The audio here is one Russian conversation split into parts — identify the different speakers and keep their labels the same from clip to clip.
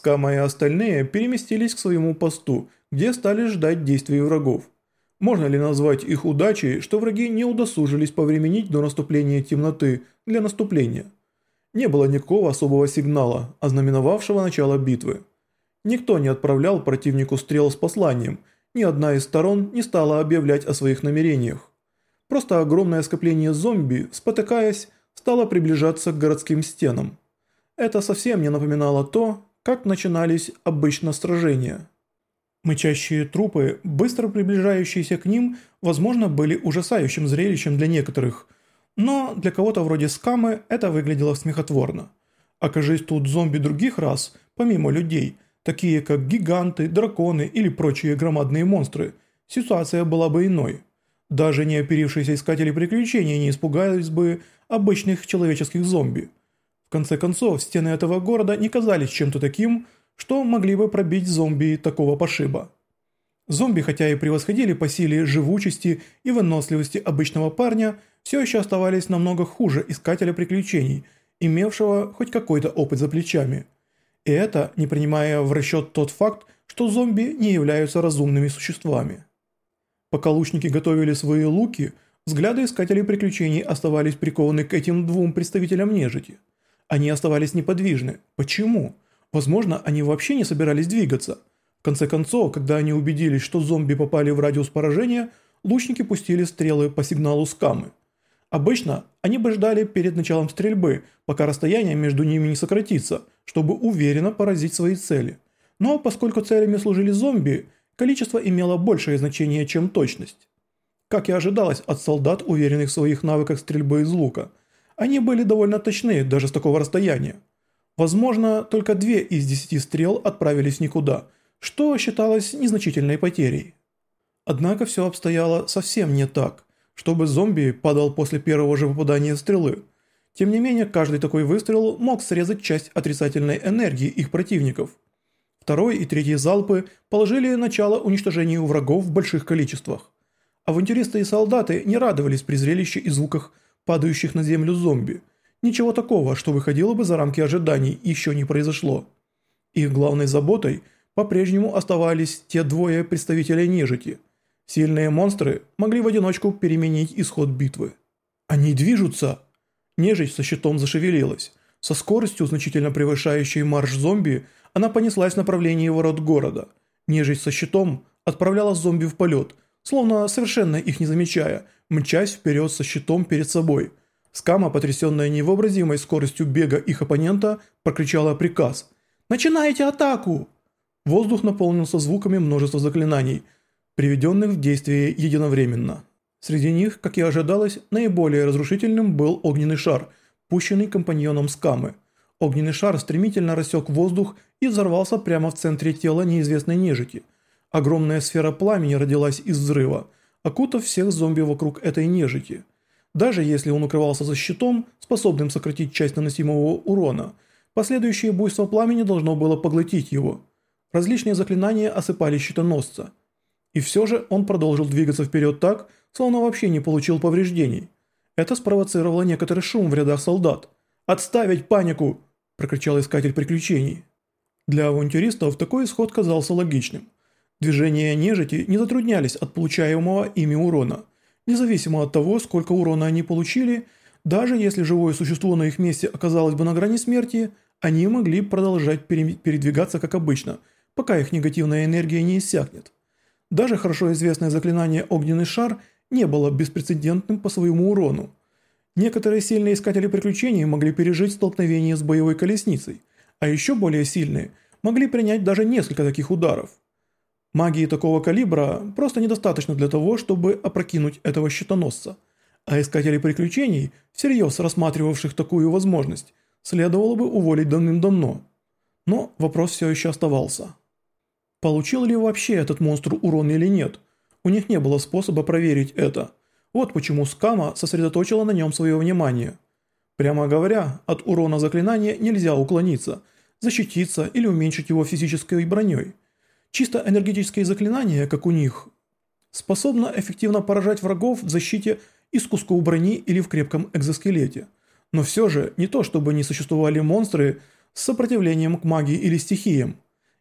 Speaker 1: Скама и остальные переместились к своему посту, где стали ждать действий врагов. Можно ли назвать их удачей, что враги не удосужились повременить до наступления темноты для наступления? Не было никакого особого сигнала, ознаменовавшего начало битвы. Никто не отправлял противнику стрел с посланием, ни одна из сторон не стала объявлять о своих намерениях. Просто огромное скопление зомби, спотыкаясь, стало приближаться к городским стенам. Это совсем не напоминало то, как начинались обычно сражения. Мычащие трупы, быстро приближающиеся к ним, возможно, были ужасающим зрелищем для некоторых, но для кого-то вроде Скамы это выглядело смехотворно. Окажись тут зомби других рас, помимо людей, такие как гиганты, драконы или прочие громадные монстры, ситуация была бы иной. Даже не оперившиеся искатели приключений не испугались бы обычных человеческих зомби. В конце концов, стены этого города не казались чем-то таким, что могли бы пробить зомби такого пошиба. Зомби, хотя и превосходили по силе живучести и выносливости обычного парня, все еще оставались намного хуже искателя приключений, имевшего хоть какой-то опыт за плечами. И это не принимая в расчет тот факт, что зомби не являются разумными существами. Пока лучники готовили свои луки, взгляды искателей приключений оставались прикованы к этим двум представителям нежити. Они оставались неподвижны. Почему? Возможно, они вообще не собирались двигаться. В конце концов, когда они убедились, что зомби попали в радиус поражения, лучники пустили стрелы по сигналу скамы. Обычно они бы ждали перед началом стрельбы, пока расстояние между ними не сократится, чтобы уверенно поразить свои цели. Но поскольку целями служили зомби, количество имело большее значение, чем точность. Как и ожидалось от солдат, уверенных в своих навыках стрельбы из лука, они были довольно точны даже с такого расстояния. Возможно, только две из десяти стрел отправились никуда, что считалось незначительной потерей. Однако все обстояло совсем не так, чтобы зомби падал после первого же попадания стрелы. Тем не менее, каждый такой выстрел мог срезать часть отрицательной энергии их противников. Второй и третий залпы положили начало уничтожению врагов в больших количествах. Авантюристы и солдаты не радовались при зрелище и звуках падающих на землю зомби – Ничего такого, что выходило бы за рамки ожиданий, еще не произошло. Их главной заботой по-прежнему оставались те двое представителей нежити. Сильные монстры могли в одиночку переменить исход битвы. «Они движутся!» Нежить со щитом зашевелилась. Со скоростью, значительно превышающей марш зомби, она понеслась в направлении ворот города. Нежить со щитом отправляла зомби в полет, словно совершенно их не замечая, мчась вперед со щитом перед собой – Скама, потрясенная невообразимой скоростью бега их оппонента, прокричала приказ «Начинайте атаку!». Воздух наполнился звуками множества заклинаний, приведенных в действие единовременно. Среди них, как и ожидалось, наиболее разрушительным был огненный шар, пущенный компаньоном Скамы. Огненный шар стремительно рассек воздух и взорвался прямо в центре тела неизвестной нежити. Огромная сфера пламени родилась из взрыва, окутав всех зомби вокруг этой нежити – даже если он укрывался за щитом, способным сократить часть наносимого урона, последующее буйство пламени должно было поглотить его. Различные заклинания осыпали щитоносца. И все же он продолжил двигаться вперед так, словно вообще не получил повреждений. Это спровоцировало некоторый шум в рядах солдат. «Отставить панику!» – прокричал искатель приключений. Для авантюристов такой исход казался логичным. Движения нежити не затруднялись от получаемого ими урона – Независимо от того, сколько урона они получили, даже если живое существо на их месте оказалось бы на грани смерти, они могли продолжать передвигаться как обычно, пока их негативная энергия не иссякнет. Даже хорошо известное заклинание «Огненный шар» не было беспрецедентным по своему урону. Некоторые сильные искатели приключений могли пережить столкновение с боевой колесницей, а еще более сильные могли принять даже несколько таких ударов. Магии такого калибра просто недостаточно для того, чтобы опрокинуть этого щитоносца. А искателей приключений, всерьез рассматривавших такую возможность, следовало бы уволить давным-давно. Но вопрос все еще оставался. Получил ли вообще этот монстр урон или нет? У них не было способа проверить это. Вот почему Скама сосредоточила на нем свое внимание. Прямо говоря, от урона заклинания нельзя уклониться, защититься или уменьшить его физической броней. Чисто энергетические заклинания, как у них, способны эффективно поражать врагов в защите из кусков брони или в крепком экзоскелете. Но все же, не то чтобы не существовали монстры с сопротивлением к магии или стихиям.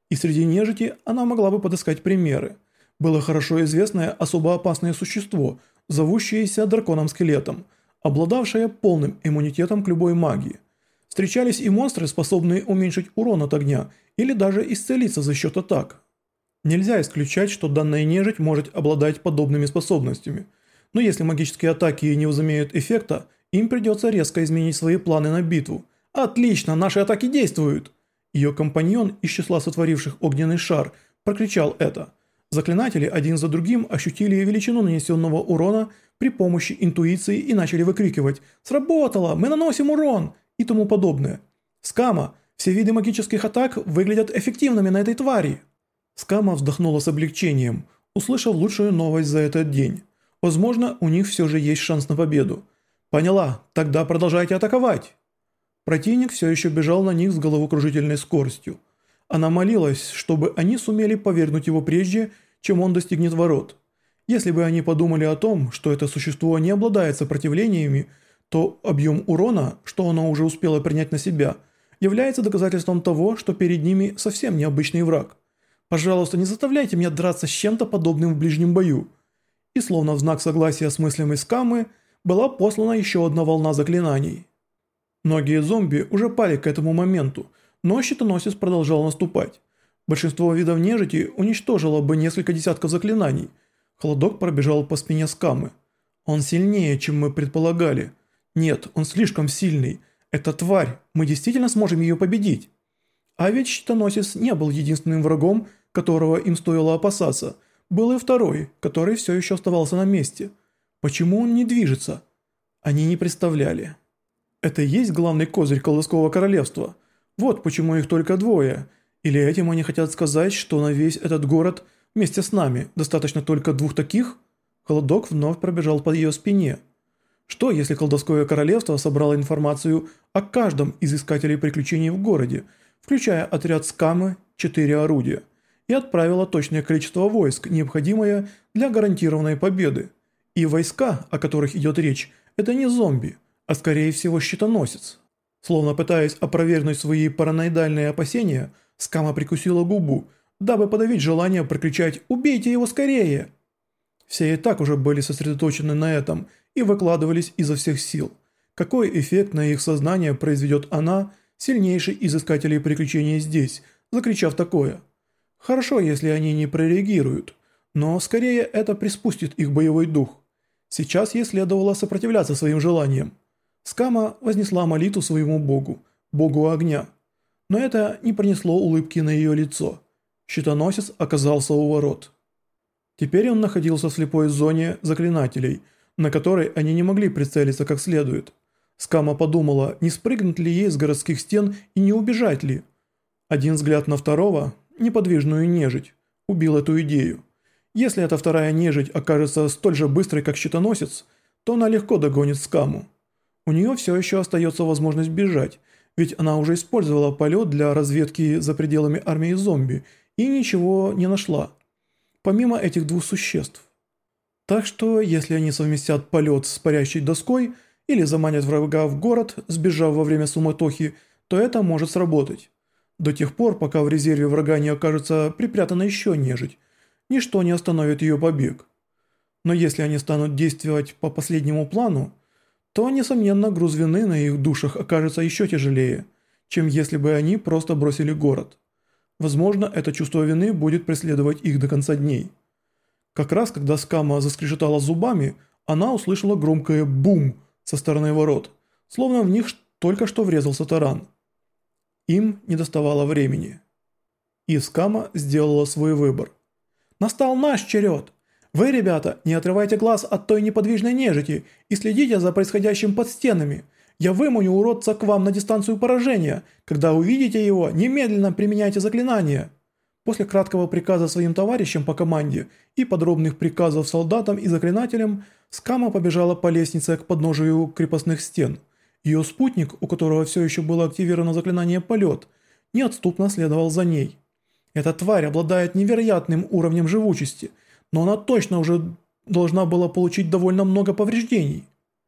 Speaker 1: И среди нежити она могла бы подыскать примеры. Было хорошо известное особо опасное существо, зовущееся драконом-скелетом, обладавшее полным иммунитетом к любой магии. Встречались и монстры, способные уменьшить урон от огня или даже исцелиться за счет атак. Нельзя исключать, что данная нежить может обладать подобными способностями. Но если магические атаки не возымеют эффекта, им придется резко изменить свои планы на битву. «Отлично, наши атаки действуют!» Ее компаньон из числа сотворивших огненный шар прокричал это. Заклинатели один за другим ощутили величину нанесенного урона при помощи интуиции и начали выкрикивать «Сработало! Мы наносим урон!» и тому подобное. «Скама! Все виды магических атак выглядят эффективными на этой твари!» Скама вздохнула с облегчением, услышав лучшую новость за этот день. Возможно, у них все же есть шанс на победу. «Поняла, тогда продолжайте атаковать!» Противник все еще бежал на них с головокружительной скоростью. Она молилась, чтобы они сумели повернуть его прежде, чем он достигнет ворот. Если бы они подумали о том, что это существо не обладает сопротивлениями, то объем урона, что оно уже успело принять на себя, является доказательством того, что перед ними совсем необычный враг. Пожалуйста, не заставляйте меня драться с чем-то подобным в ближнем бою. И словно в знак согласия с мыслями Скамы, была послана еще одна волна заклинаний. Многие зомби уже пали к этому моменту, но щитоносец продолжал наступать. Большинство видов нежити уничтожило бы несколько десятков заклинаний. Холодок пробежал по спине Скамы. Он сильнее, чем мы предполагали. Нет, он слишком сильный. Это тварь, мы действительно сможем ее победить. А ведь щитоносец не был единственным врагом, которого им стоило опасаться. Был и второй, который все еще оставался на месте. Почему он не движется? Они не представляли. Это и есть главный козырь колдовского королевства. Вот почему их только двое. Или этим они хотят сказать, что на весь этот город вместе с нами достаточно только двух таких? Холодок вновь пробежал по ее спине. Что, если колдовское королевство собрало информацию о каждом из искателей приключений в городе, включая отряд Скамы, четыре орудия, и отправило точное количество войск, необходимое для гарантированной победы? И войска, о которых идет речь, это не зомби – а скорее всего щитоносец. Словно пытаясь опровергнуть свои параноидальные опасения, Скама прикусила губу, дабы подавить желание прокричать «Убейте его скорее!». Все и так уже были сосредоточены на этом и выкладывались изо всех сил. Какой эффект на их сознание произведет она, сильнейший из искателей приключений здесь, закричав такое? Хорошо, если они не прореагируют, но скорее это приспустит их боевой дух. Сейчас ей следовало сопротивляться своим желаниям. Скама вознесла молитву своему богу, богу огня. Но это не принесло улыбки на ее лицо. Щитоносец оказался у ворот. Теперь он находился в слепой зоне заклинателей, на которой они не могли прицелиться как следует. Скама подумала, не спрыгнуть ли ей с городских стен и не убежать ли. Один взгляд на второго, неподвижную нежить, убил эту идею. Если эта вторая нежить окажется столь же быстрой, как щитоносец, то она легко догонит Скаму. У нее все еще остается возможность бежать, ведь она уже использовала полет для разведки за пределами армии зомби и ничего не нашла, помимо этих двух существ. Так что, если они совместят полет с парящей доской или заманят врага в город, сбежав во время суматохи, то это может сработать. До тех пор, пока в резерве врага не окажется припрятана еще нежить, ничто не остановит ее побег. Но если они станут действовать по последнему плану, то, несомненно, груз вины на их душах окажется еще тяжелее, чем если бы они просто бросили город. Возможно, это чувство вины будет преследовать их до конца дней. Как раз когда Скама заскрежетала зубами, она услышала громкое «бум» со стороны ворот, словно в них только что врезался таран. Им не доставало времени. И Скама сделала свой выбор. «Настал наш черед!» Вы, ребята, не отрывайте глаз от той неподвижной нежити и следите за происходящим под стенами. Я выманю уродца к вам на дистанцию поражения. Когда увидите его, немедленно применяйте заклинание». После краткого приказа своим товарищам по команде и подробных приказов солдатам и заклинателям, Скама побежала по лестнице к подножию крепостных стен. Ее спутник, у которого все еще было активировано заклинание «Полет», неотступно следовал за ней. Эта тварь обладает невероятным уровнем живучести – но она точно уже должна была получить довольно много повреждений.